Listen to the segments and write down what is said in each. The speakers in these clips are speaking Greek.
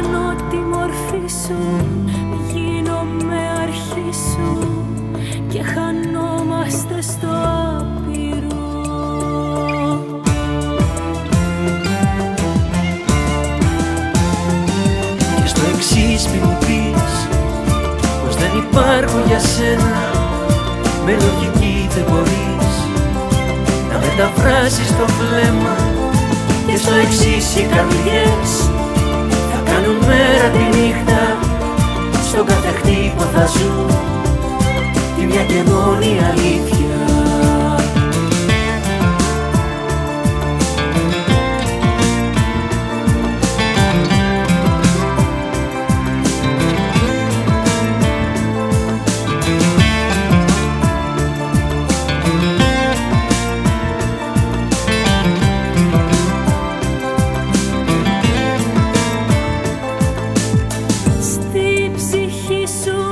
Ψάχνω τη μορφή σου Γίνομαι αρχή σου Και χανόμαστε στο άπειρο. Και στο εξής μη μου πεις Πως δεν υπάρχω για σένα Με λογική δεν μπορείς Να μεταφράσεις το βλέμμα. Και στο εξής οι καρδιές Κάνουν μέρα τη νύχτα Στον κάθε χτύπο θα ζουν Τη μια και μόνη αλήθεια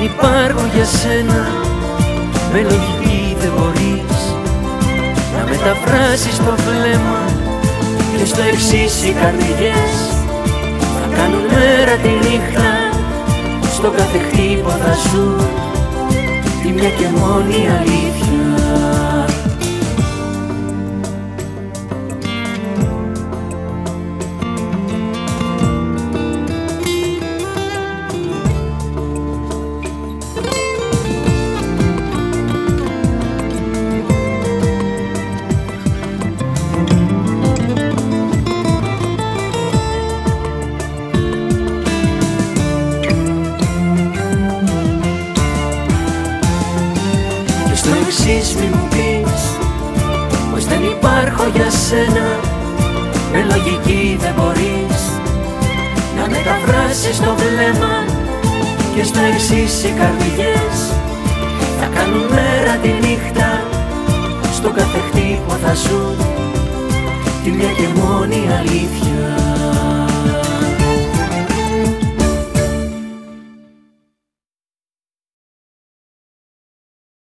δεν υπάρχω για σένα. Με λογική δεν μπορείς να μεταφράσεις το βλέμμα. Και στο εξής οι καρδιές Κάνουν μέρα τη νύχτα. Στο κάθε χτύπο θα ζουν Τη μια και μόνη αλήθεια λογική δεν μπορείς Να μεταφράσεις το βλέμμα Και στο εξής οι καρδιές Θα κάνουν μέρα τη νύχτα Στο κάθε χτύπο θα ζουν Τη μια και μόνη αλήθεια